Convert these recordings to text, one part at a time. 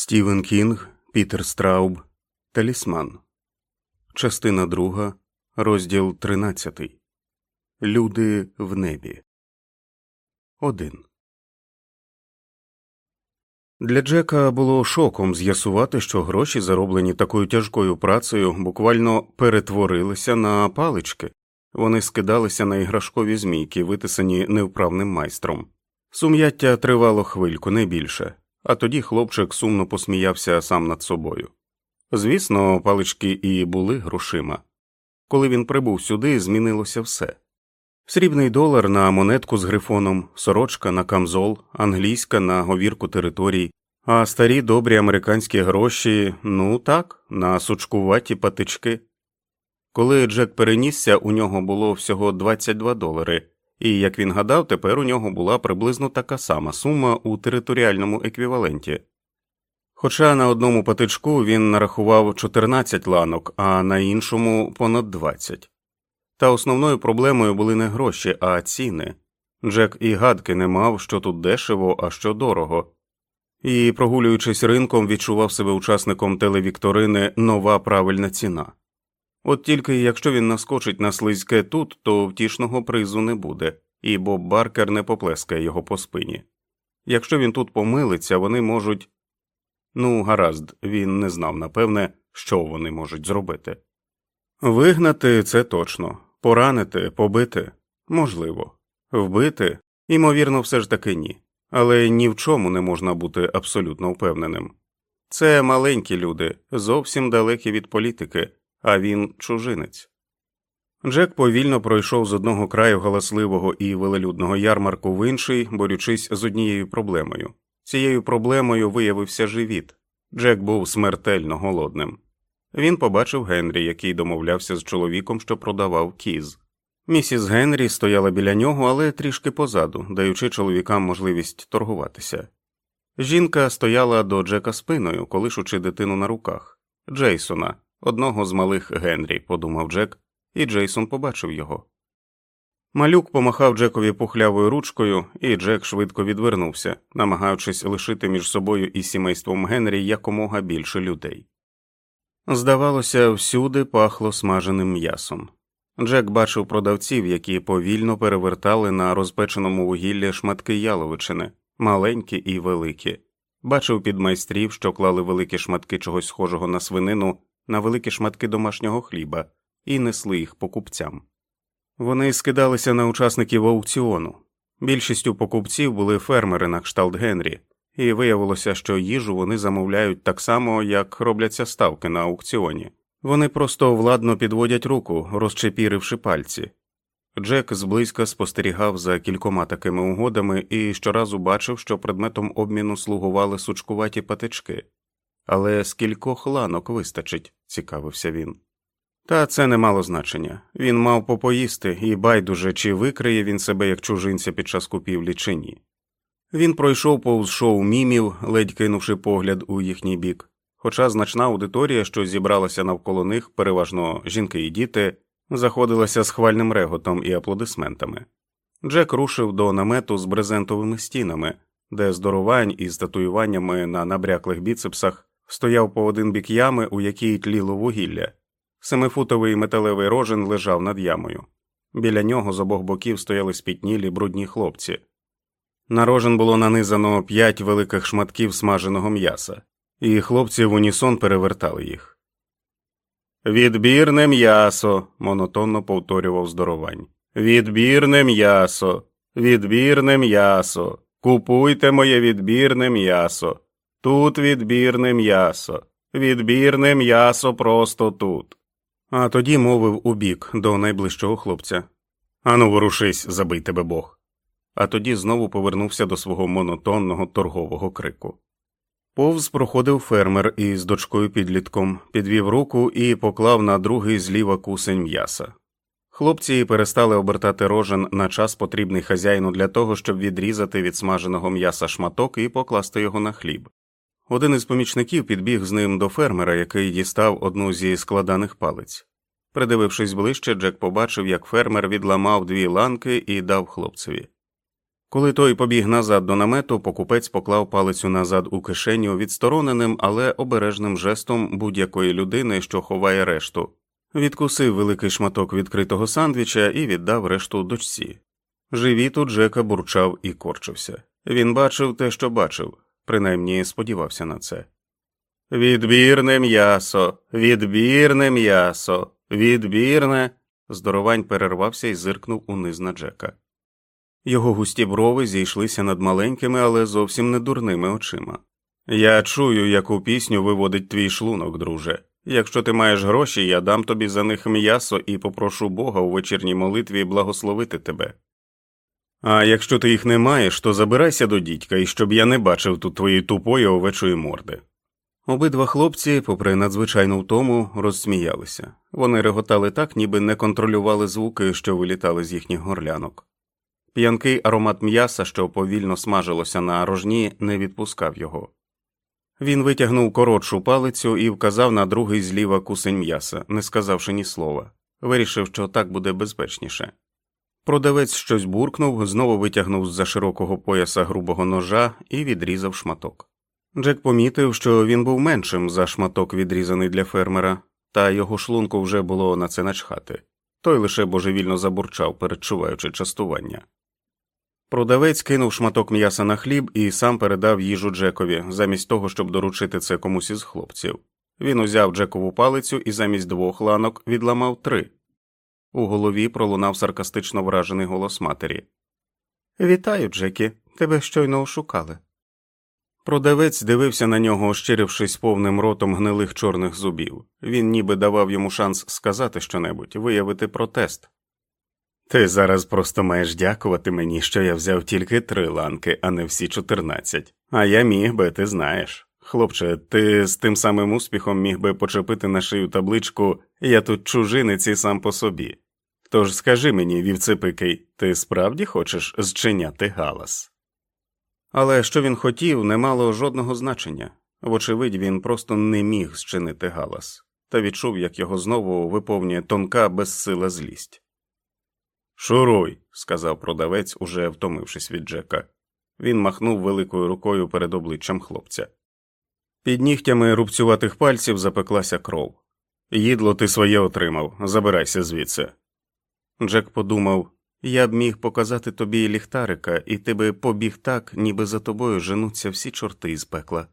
Стівен Кінг, Пітер Страуб, Талісман, Частина друга, розділ тринадцятий. Люди в небі. Один. Для Джека було шоком з'ясувати, що гроші, зароблені такою тяжкою працею, буквально перетворилися на палички. Вони скидалися на іграшкові змійки, витисані невправним майстром. Сум'яття тривало хвильку, не більше, а тоді хлопчик сумно посміявся сам над собою. Звісно, палички і були грошима. Коли він прибув сюди, змінилося все срібний долар на монетку з грифоном, сорочка на камзол, англійська на говірку територій, а старі добрі американські гроші ну так, на сучкуваті патички. Коли Джек перенісся, у нього було всього 22 долари, і, як він гадав, тепер у нього була приблизно така сама сума у територіальному еквіваленті. Хоча на одному патичку він нарахував 14 ланок, а на іншому понад 20. Та основною проблемою були не гроші, а ціни. Джек і гадки не мав, що тут дешево, а що дорого, і, прогулюючись ринком, відчував себе учасником телевікторини нова правильна ціна. От тільки якщо він наскочить на слизьке тут, то втішного призу не буде, і Боб Баркер не поплескає його по спині. Якщо він тут помилиться, вони можуть. Ну, гаразд, він не знав, напевне, що вони можуть зробити. Вигнати це точно, поранити, побити можливо, вбити, ймовірно, все ж таки ні, але ні в чому не можна бути абсолютно впевненим. Це маленькі люди, зовсім далекі від політики, а він чужинець. Джек повільно пройшов з одного краю галасливого і велелюдного ярмарку в інший, борючись з однією проблемою. Цією проблемою виявився живіт. Джек був смертельно голодним. Він побачив Генрі, який домовлявся з чоловіком, що продавав кіз. Місіс Генрі стояла біля нього, але трішки позаду, даючи чоловікам можливість торгуватися. Жінка стояла до Джека спиною, колишучи дитину на руках. Джейсона, одного з малих Генрі, подумав Джек, і Джейсон побачив його. Малюк помахав Джекові пухлявою ручкою, і Джек швидко відвернувся, намагаючись лишити між собою і сімейством Генрі якомога більше людей. Здавалося, всюди пахло смаженим м'ясом. Джек бачив продавців, які повільно перевертали на розпеченому вугіллі шматки яловичини, маленькі і великі, бачив підмайстрів, що клали великі шматки чогось схожого на свинину на великі шматки домашнього хліба і несли їх покупцям. Вони скидалися на учасників аукціону. Більшістю покупців були фермери на кшталт Генрі, і виявилося, що їжу вони замовляють так само, як робляться ставки на аукціоні. Вони просто владно підводять руку, розчепіривши пальці. Джек зблизька спостерігав за кількома такими угодами і щоразу бачив, що предметом обміну слугували сучкуваті патички. Але скількох ланок вистачить, цікавився він. Та це не мало значення він мав попоїсти і байдуже, чи викриє він себе як чужинця під час купівлі, чи ні. Він пройшов повз шоу мімів, ледь кинувши погляд у їхній бік, хоча значна аудиторія, що зібралася навколо них, переважно жінки і діти, заходилася з хвальним реготом і аплодисментами. Джек рушив до намету з брезентовими стінами, де здоровань із татуюваннями на набряклих біцепсах стояв по один бік ями, у якій тліло вугілля. Семифутовий металевий рожен лежав над ямою. Біля нього з обох боків стояли спітнілі брудні хлопці. На рожен було нанизано п'ять великих шматків смаженого м'яса, і хлопці в унісон перевертали їх. Відбірне м'ясо, монотонно повторював здоровань. Відбірне м'ясо, відбірне м'ясо. Купуйте моє відбірне м'ясо. Тут відбірне м'ясо, відбірне м'ясо просто тут. А тоді мовив убік до найближчого хлопця Ану, ворушись, забий тебе Бог а тоді знову повернувся до свого монотонного торгового крику. Повз проходив фермер із дочкою підлітком, підвів руку і поклав на другий зліва кусень м'яса. Хлопці перестали обертати рожен на час потрібний хазяїну для того, щоб відрізати від смаженого м'яса шматок і покласти його на хліб. Один із помічників підбіг з ним до фермера, який дістав одну зі складаних палиць. Придивившись ближче, Джек побачив, як фермер відламав дві ланки і дав хлопцеві. Коли той побіг назад до намету, покупець поклав палицю назад у кишеню відстороненим, але обережним жестом будь-якої людини, що ховає решту, відкусив великий шматок відкритого сандвіча і віддав решту дочці. Живіт у Джека бурчав і корчився. Він бачив те, що бачив, принаймні сподівався на це. Відбірне м'ясо, відбірне м'ясо, відбірне. Здоровань перервався і зиркнув униз на Джека. Його густі брови зійшлися над маленькими, але зовсім не дурними очима. Я чую, яку пісню виводить твій шлунок, друже. Якщо ти маєш гроші, я дам тобі за них м'ясо і попрошу Бога у вечірній молитві благословити тебе. А якщо ти їх не маєш, то забирайся до дідька, і щоб я не бачив тут твоєї тупої овечої морди. Обидва хлопці, попри надзвичайну втому, розсміялися. Вони реготали так, ніби не контролювали звуки, що вилітали з їхніх горлянок. П'янкий аромат м'яса, що повільно смажилося на рожні, не відпускав його. Він витягнув коротшу палицю і вказав на другий зліва кусень м'яса, не сказавши ні слова, вирішив, що так буде безпечніше. Продавець щось буркнув, знову витягнув з за широкого пояса грубого ножа і відрізав шматок. Джек помітив, що він був меншим за шматок, відрізаний для фермера, та його шлунку вже було на це начхати. Той лише божевільно забурчав, передчуваючи частування. Продавець кинув шматок м'яса на хліб і сам передав їжу Джекові, замість того, щоб доручити це комусь із хлопців. Він узяв Джекову палицю і замість двох ланок відламав три. У голові пролунав саркастично вражений голос матері. Вітаю, Джекі, тебе щойно ошукали. Продавець дивився на нього, ощирившись повним ротом гнилих чорних зубів. Він ніби давав йому шанс сказати щонебудь, виявити протест. Ти зараз просто маєш дякувати мені, що я взяв тільки три ланки, а не всі чотирнадцять. А я міг би, ти знаєш. Хлопче, ти з тим самим успіхом міг би почепити на шию табличку Я тут чужинець і сам по собі. Тож скажи мені, вівцепикий, ти справді хочеш зчиняти галас? Але що він хотів, не мало жодного значення вочевидь, він просто не міг зчинити галас, та відчув, як його знову виповнює тонка безсила злість. Шуруй, сказав продавець, уже втомившись від Джека. Він махнув великою рукою перед обличчям хлопця. Під нігтями рубцюватих пальців запеклася кров. Їдло ти своє отримав, забирайся звідси. Джек подумав я б міг показати тобі ліхтарика, і ти би побіг так, ніби за тобою женуться всі чорти із пекла.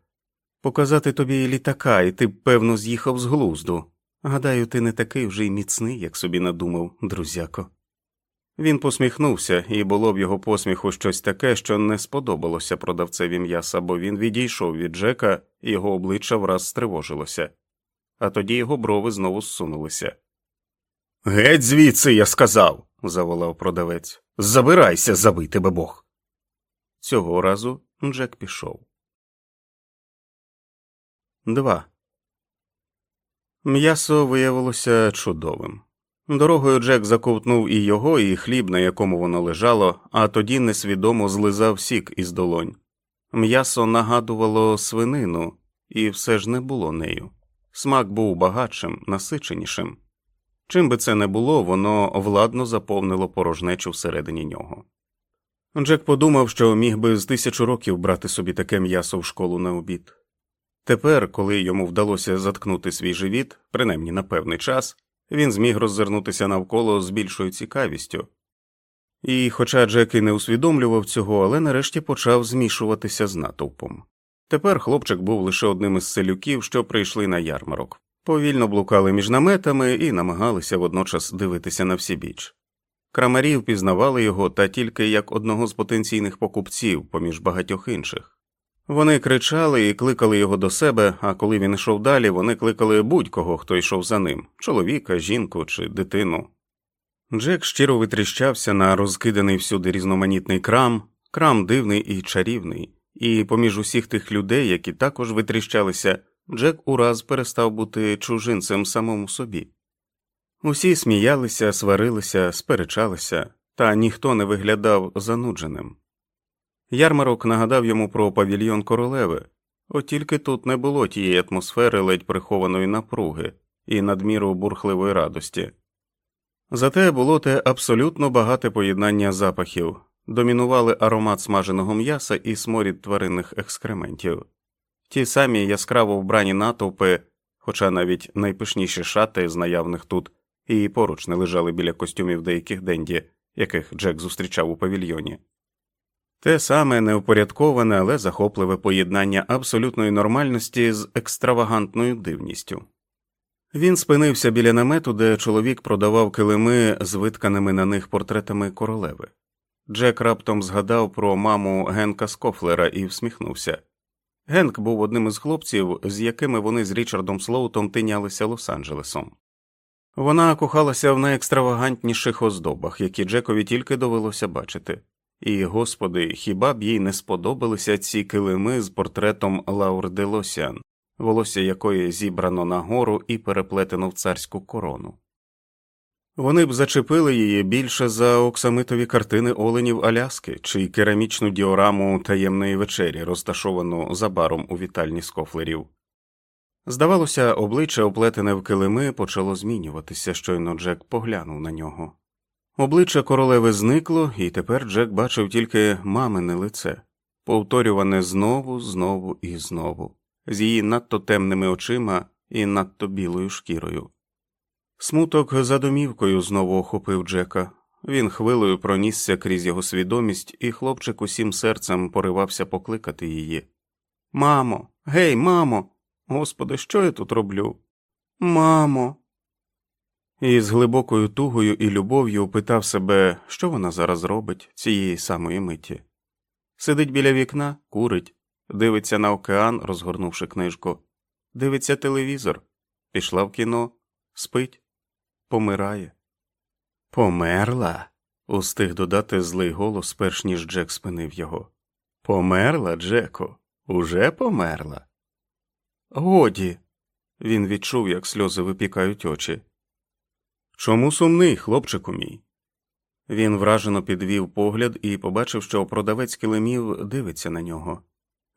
Показати тобі літака, і ти б, певно, з'їхав з глузду. Гадаю, ти не такий вже й міцний, як собі надумав, друзяко. Він посміхнувся, і було в його посміху щось таке, що не сподобалося продавцеві м'яса, бо він відійшов від Джека, і його обличчя враз стривожилося, а тоді його брови знову зсунулися. Геть звідси, я сказав, заволав продавець. Забирайся, забий тебе Бог. Цього разу Джек пішов. Два. М'ясо виявилося чудовим. Дорогою Джек заковтнув і його, і хліб, на якому воно лежало, а тоді несвідомо злизав сік із долонь. М'ясо нагадувало свинину, і все ж не було нею. Смак був багатшим, насиченішим. Чим би це не було, воно владно заповнило порожнечу всередині нього. Джек подумав, що міг би з тисячу років брати собі таке м'ясо в школу на обід. Тепер, коли йому вдалося заткнути свій живіт, принаймні на певний час, він зміг роззирнутися навколо з більшою цікавістю. І, хоча Джек і не усвідомлював цього, але нарешті почав змішуватися з натовпом. Тепер хлопчик був лише одним із селюків, що прийшли на ярмарок, повільно блукали між наметами і намагалися водночас дивитися на всі біч. Крамарі впізнавали його та тільки як одного з потенційних покупців поміж багатьох інших. Вони кричали і кликали його до себе, а коли він йшов далі, вони кликали будь-кого, хто йшов за ним чоловіка, жінку чи дитину. Джек щиро витріщався на розкиданий всюди різноманітний крам, крам дивний і чарівний, і поміж усіх тих людей, які також витріщалися, Джек ураз перестав бути чужинцем самому собі. Усі сміялися, сварилися, сперечалися, та ніхто не виглядав занудженим. Ярмарок нагадав йому про павільйон королеви, от тільки тут не було тієї атмосфери ледь прихованої напруги і надміру бурхливої радості. Зате було те абсолютно багате поєднання запахів домінували аромат смаженого м'яса і сморід тваринних екскрементів. Ті самі яскраво вбрані натовпи, хоча навіть найпишніші шати з наявних тут і поруч не лежали біля костюмів деяких денді, яких Джек зустрічав у павільйоні. Те саме неупорядковане, але захопливе поєднання абсолютної нормальності з екстравагантною дивністю. Він спинився біля намету, де чоловік продавав килими з витканими на них портретами королеви. Джек раптом згадав про маму Генка Скофлера і всміхнувся. Генк був одним із хлопців, з якими вони з Річардом Слоутом тинялися Лос-Анджелесом. Вона кохалася в найекстравагантніших оздобах, які Джекові тільки довелося бачити. І, господи, хіба б їй не сподобалися ці килими з портретом Лаур де Лосян, волосся якої зібрано нагору і переплетено в царську корону? Вони б зачепили її більше за оксамитові картини оленів Аляски чи керамічну діораму таємної вечері, розташовану за баром у вітальні скофлерів. Здавалося, обличчя, оплетене в килими, почало змінюватися, щойно Джек поглянув на нього. Обличчя королеви зникло, і тепер Джек бачив тільки мамине лице, повторюване знову, знову і знову, з її надто темними очима і надто білою шкірою. Смуток за домівкою знову охопив Джека. Він хвилею пронісся крізь його свідомість, і хлопчик усім серцем поривався покликати її. Мамо, гей, мамо, господи, що я тут роблю? Мамо. І з глибокою тугою і любов'ю питав себе, що вона зараз робить цієї самої миті. Сидить біля вікна, курить, дивиться на океан, розгорнувши книжку, дивиться телевізор, пішла в кіно, спить помирає. Померла? устиг додати злий голос, перш ніж Джек спинив його. Померла, Джеко, уже померла. Годі. Він відчув, як сльози випікають очі. Чому сумний, хлопчику мій? Він вражено підвів погляд і побачив, що продавець килимів дивиться на нього.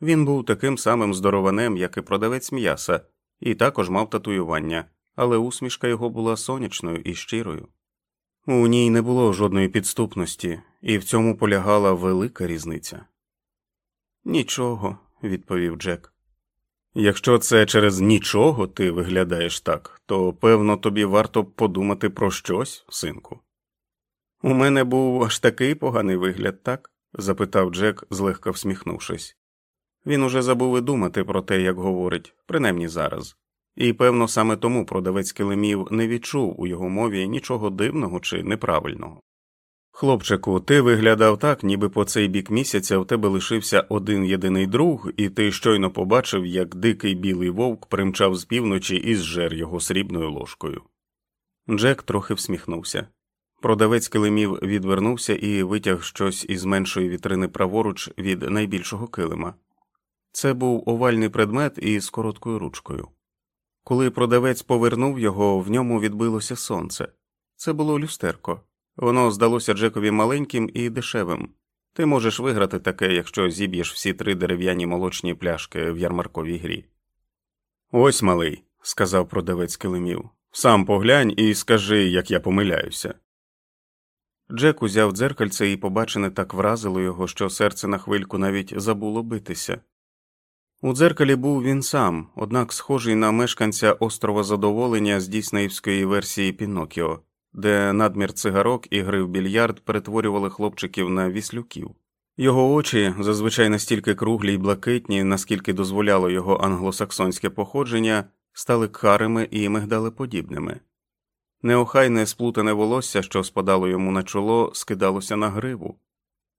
Він був таким самим здорованем, як і продавець м'яса, і також мав татуювання але усмішка його була сонячною і щирою. У ній не було жодної підступності, і в цьому полягала велика різниця. Нічого, відповів Джек. Якщо це через нічого ти виглядаєш так, то певно тобі варто подумати про щось, синку. У мене був аж такий поганий вигляд, так? запитав Джек, злегка всміхнувшись. Він уже забув і думати про те, як говорить, принаймні зараз і, певно, саме тому продавець килимів не відчув у його мові нічого дивного чи неправильного. Хлопчику, ти виглядав так, ніби по цей бік місяця в тебе лишився один єдиний друг, і ти щойно побачив, як дикий білий вовк примчав з півночі і зжер його срібною ложкою. Джек трохи всміхнувся. Продавець килимів відвернувся і витяг щось із меншої вітрини праворуч від найбільшого килима. Це був овальний предмет із короткою ручкою. Коли продавець повернув його, в ньому відбилося сонце. Це було люстерко. Воно здалося Джекові маленьким і дешевим. Ти можеш виграти таке, якщо зіб'єш всі три дерев'яні молочні пляшки в ярмарковій грі. Ось малий, сказав продавець килимів. Сам поглянь і скажи, як я помиляюся. Джек узяв дзеркальце і побачене так вразило його, що серце на хвильку навіть забуло битися. У дзеркалі був він сам, однак схожий на мешканця острова задоволення з дійснеївської версії Пінокіо, де надмір цигарок і гри в більярд перетворювали хлопчиків на віслюків. Його очі, зазвичай настільки круглі й блакитні, наскільки дозволяло його англосаксонське походження, стали карими і мигдалеподібними. Неохайне сплутане волосся, що спадало йому на чоло, скидалося на гриву.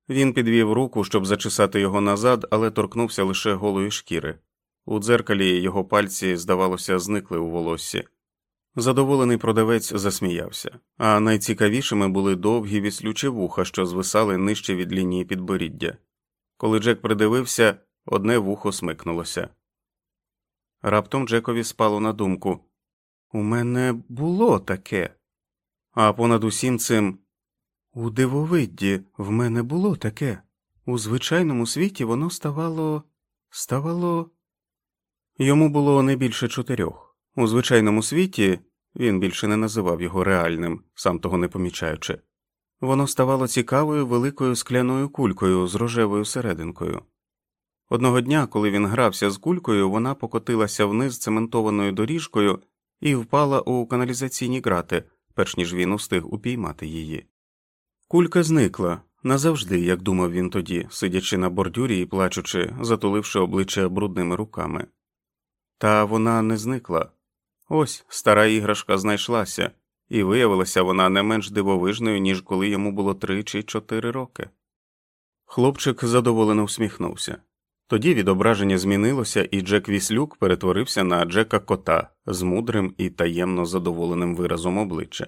Він підвів руку, щоб зачесати його назад, але торкнувся лише голої шкіри. У дзеркалі його пальці, здавалося, зникли у волоссі. Задоволений продавець засміявся, а найцікавішими були довгі віслючі вуха, що звисали нижче від лінії підборіддя. Коли Джек придивився, одне вухо смикнулося. Раптом Джекові спало на думку У мене було таке, а понад усім цим у дивовидді в мене було таке. У звичайному світі воно ставало. ставало. Йому було не більше чотирьох. У звичайному світі він більше не називав його реальним, сам того не помічаючи. Воно ставало цікавою великою скляною кулькою з рожевою серединкою. Одного дня, коли він грався з кулькою, вона покотилася вниз цементованою доріжкою і впала у каналізаційні грати, перш ніж він устиг упіймати її. Кулька зникла назавжди, як думав він тоді, сидячи на бордюрі і плачучи, затуливши обличчя брудними руками. Та вона не зникла. Ось стара іграшка знайшлася, і виявилася вона не менш дивовижною, ніж коли йому було три чи чотири роки. Хлопчик задоволено всміхнувся. Тоді відображення змінилося, і Джек Віслюк перетворився на Джека Кота з мудрим і таємно задоволеним виразом обличчя.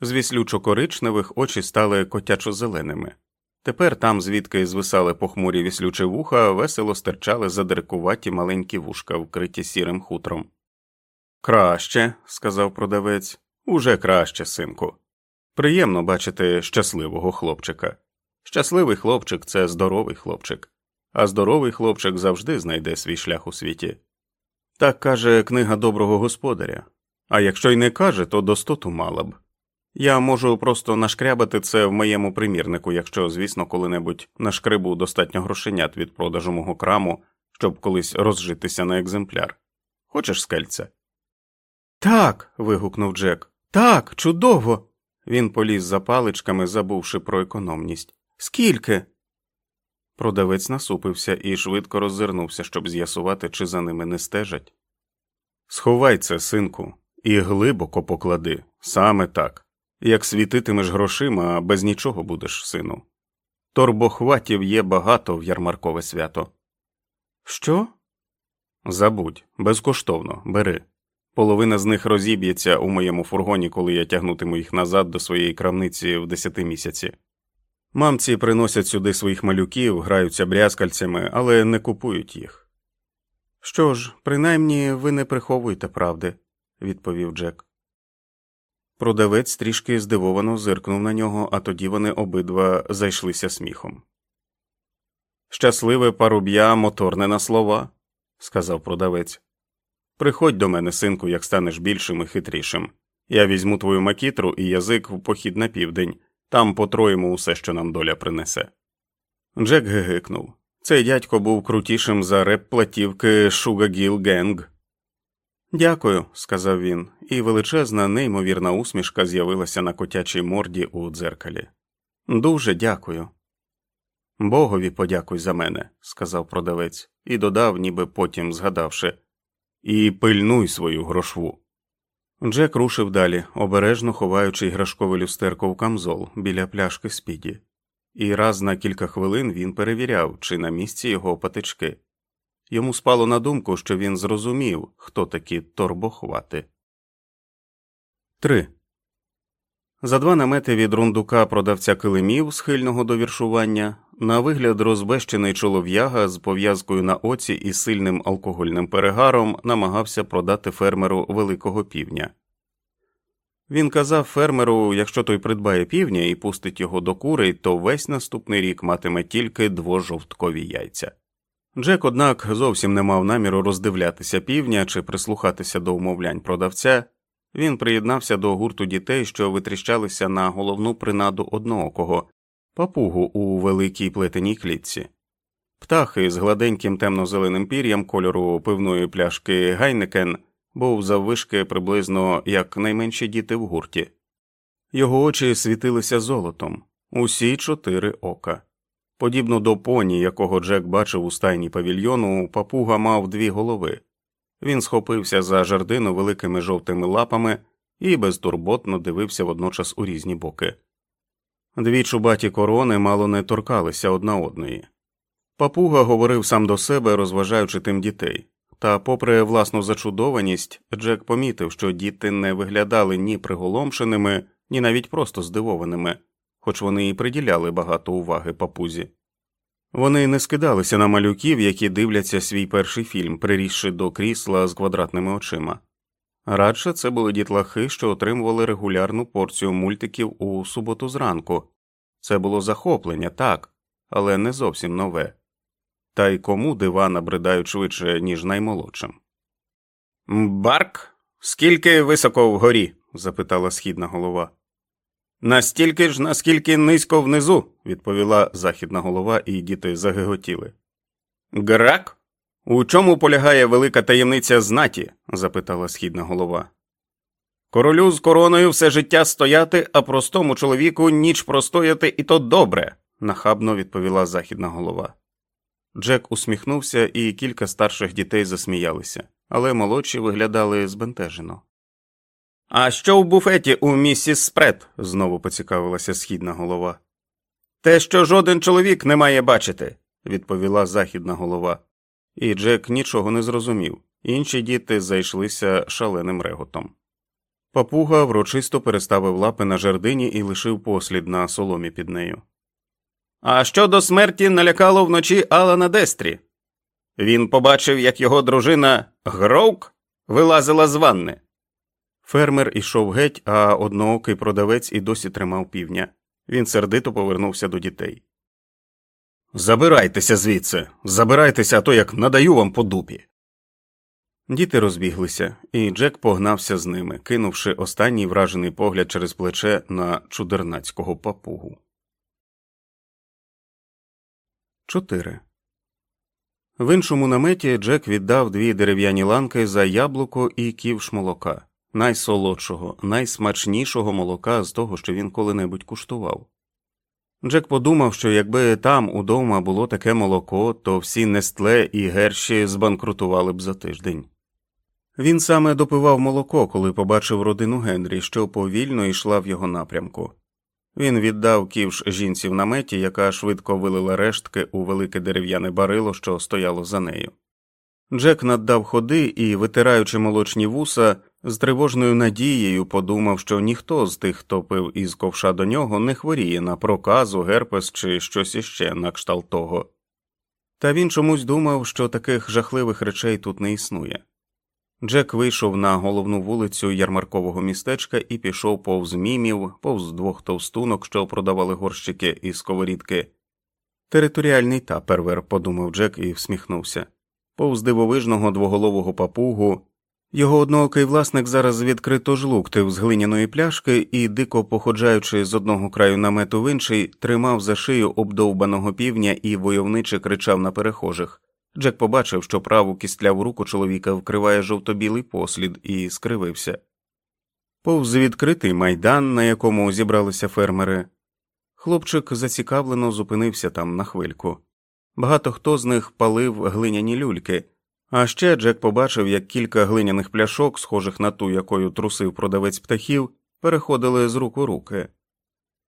З віслючо коричневих очі стали котячо зеленими. Тепер там, звідки звисали похмурі віслючі вуха, весело стирчали задиркуваті маленькі вушка, вкриті сірим хутром. Краще, сказав продавець, уже краще, синку. Приємно бачити щасливого хлопчика. Щасливий хлопчик це здоровий хлопчик, а здоровий хлопчик завжди знайде свій шлях у світі. Так каже книга доброго господаря, а якщо й не каже, то достоту мала б. Я можу просто нашкрябати це в моєму примірнику, якщо, звісно, коли-небудь нашкрибу достатньо грошенят від продажу мого краму, щоб колись розжитися на екземпляр. Хочеш скельця? Так. вигукнув Джек. Так, чудово. Він поліз за паличками, забувши про економність. Скільки? Продавець насупився і швидко роззирнувся, щоб з'ясувати, чи за ними не стежать. Сховай це, синку, і глибоко поклади, саме так. Як світитимеш грошима, а без нічого будеш, сину. Торбохватів є багато в ярмаркове свято. Що? Забудь, безкоштовно, бери. Половина з них розіб'ється у моєму фургоні, коли я тягнутиму їх назад до своєї крамниці в десяти місяці. Мамці приносять сюди своїх малюків, граються брязкальцями, але не купують їх. Що ж, принаймні ви не приховуєте правди, відповів Джек. Продавець трішки здивовано зиркнув на нього, а тоді вони обидва зайшлися сміхом. Щасливе паруб'я моторне на слова, сказав продавець. Приходь до мене, синку, як станеш більшим і хитрішим. Я візьму твою макітру і язик в похід на південь, там потроїмо усе, що нам доля принесе. Джек гигикнув. Цей дядько був крутішим за реп платівки Шугагіл Генг. Дякую, сказав він, і величезна, неймовірна усмішка з'явилася на котячій морді у дзеркалі. Дуже дякую. Богові подякуй за мене, сказав продавець, і додав, ніби потім згадавши, і пильнуй свою грошву. Джек рушив далі, обережно ховаючи іграшкове люстерко в камзол біля пляшки спіді, і раз на кілька хвилин він перевіряв, чи на місці його патички. Йому спало на думку, що він зрозумів, хто такі торбохвати. 3. За два намети від рундука продавця килимів, схильного до віршування, на вигляд розбещений чолов'яга з пов'язкою на оці і сильним алкогольним перегаром намагався продати фермеру великого півня. Він казав фермеру, якщо той придбає півня і пустить його до курей, то весь наступний рік матиме тільки двожовткові яйця. Джек, однак, зовсім не мав наміру роздивлятися півня чи прислухатися до умовлянь продавця. Він приєднався до гурту дітей, що витріщалися на головну принаду одноокого папугу у великій плетеній клітці. Птахи з гладеньким темно-зеленим пір'ям кольору пивної пляшки Гайнекен був заввишки приблизно як найменші діти в гурті. Його очі світилися золотом, усі чотири ока. Подібно до поні, якого Джек бачив у стайні павільйону, папуга мав дві голови. Він схопився за жердину великими жовтими лапами і безтурботно дивився водночас у різні боки. Дві чубаті корони мало не торкалися одна одної. Папуга говорив сам до себе, розважаючи тим дітей, та, попри власну зачудованість, Джек помітив, що діти не виглядали ні приголомшеними, ні навіть просто здивованими, хоч вони і приділяли багато уваги папузі. Вони не скидалися на малюків, які дивляться свій перший фільм, прирісши до крісла з квадратними очима. Радше це були дітлахи, що отримували регулярну порцію мультиків у суботу зранку. Це було захоплення, так, але не зовсім нове. Та й кому дива набридають швидше, ніж наймолодшим. Барк, скільки високо вгорі? запитала східна голова. Настільки ж, наскільки низько внизу, відповіла західна голова, і діти загиготіли. Грак? У чому полягає велика таємниця знаті? запитала східна голова. Королю з короною все життя стояти, а простому чоловіку ніч простояти, і то добре, нахабно відповіла західна голова. Джек усміхнувся, і кілька старших дітей засміялися, але молодші виглядали збентежено. А що в буфеті у місіс Спред? знову поцікавилася східна голова. Те, що жоден чоловік не має бачити, відповіла західна голова, і Джек нічого не зрозумів. Інші діти зайшлися шаленим реготом. Папуга врочисто переставив лапи на жердині і лишив послід на соломі під нею. А що до смерті налякало вночі Алана Дестрі? Він побачив, як його дружина Гроук вилазила з ванни. Фермер ішов геть, а одноокий продавець і досі тримав півня. Він сердито повернувся до дітей. Забирайтеся звідси, забирайтеся, а то як надаю вам по дупі. Діти розбіглися, і Джек погнався з ними, кинувши останній вражений погляд через плече на чудернацького папугу. 4. В іншому наметі Джек віддав дві дерев'яні ланки за яблуко і ківш молока, найсолодшого, найсмачнішого молока з того, що він коли-небудь куштував. Джек подумав, що якби там удома було таке молоко, то всі Нестле і герші збанкрутували б за тиждень. Він саме допивав молоко, коли побачив родину Генрі, що повільно йшла в його напрямку. Він віддав ківш жінці в наметі, яка швидко вилила рештки у велике дерев'яне барило, що стояло за нею. Джек наддав ходи і, витираючи молочні вуса, з тривожною надією подумав, що ніхто з тих, хто пив із ковша до нього, не хворіє на проказу, герпес чи щось іще на кшталт того. Та він чомусь думав, що таких жахливих речей тут не існує. Джек вийшов на головну вулицю ярмаркового містечка і пішов повз мімів, повз двох товстунок, що продавали горщики і сковорідки. Територіальний тапервер, подумав Джек і всміхнувся. Повз дивовижного двоголового папугу. Його одноокий власник зараз відкрито жлуктив з глиняної пляшки і, дико походжаючи з одного краю намету в інший, тримав за шию обдовбаного півня і войовниче кричав на перехожих. Джек побачив, що праву кістляву руку чоловіка вкриває жовто-білий послід, і скривився. Повз відкритий майдан, на якому зібралися фермери. Хлопчик зацікавлено зупинився там на хвильку. Багато хто з них палив глиняні люльки, а ще Джек побачив, як кілька глиняних пляшок, схожих на ту, якою трусив продавець птахів, переходили з рук у руки.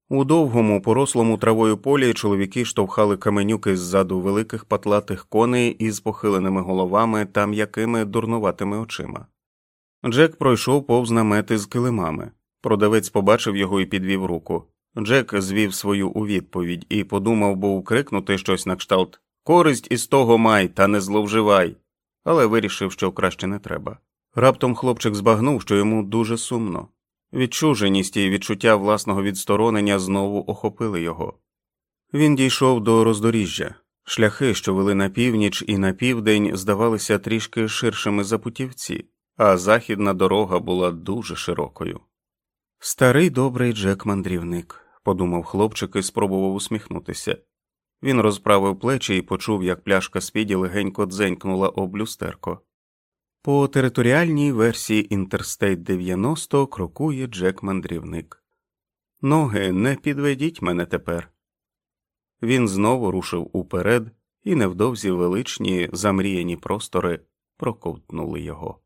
У довгому, порослому травою полі чоловіки штовхали каменюки ззаду великих патлатих коней із похиленими головами та м'якими дурнуватими очима. Джек пройшов повз намети з килимами. Продавець побачив його і підвів руку. Джек звів свою у відповідь і подумав був крикнути щось на кшталт Користь із того май, та не зловживай, але вирішив, що краще не треба. Раптом хлопчик збагнув, що йому дуже сумно. Відчуженість і відчуття власного відсторонення знову охопили його. Він дійшов до роздоріжжя. Шляхи, що вели на північ і на південь, здавалися трішки ширшими за путівці, а західна дорога була дуже широкою. Старий добрий Джек мандрівник, подумав хлопчик і спробував усміхнутися. Він розправив плечі і почув, як пляшка Спіді легенько дзенькнула об люстерко. По територіальній версії Інтерстейт 90 крокує Джек мандрівник. Ноги, не підведіть мене тепер. Він знову рушив уперед, і невдовзі величні замріяні простори проковтнули його.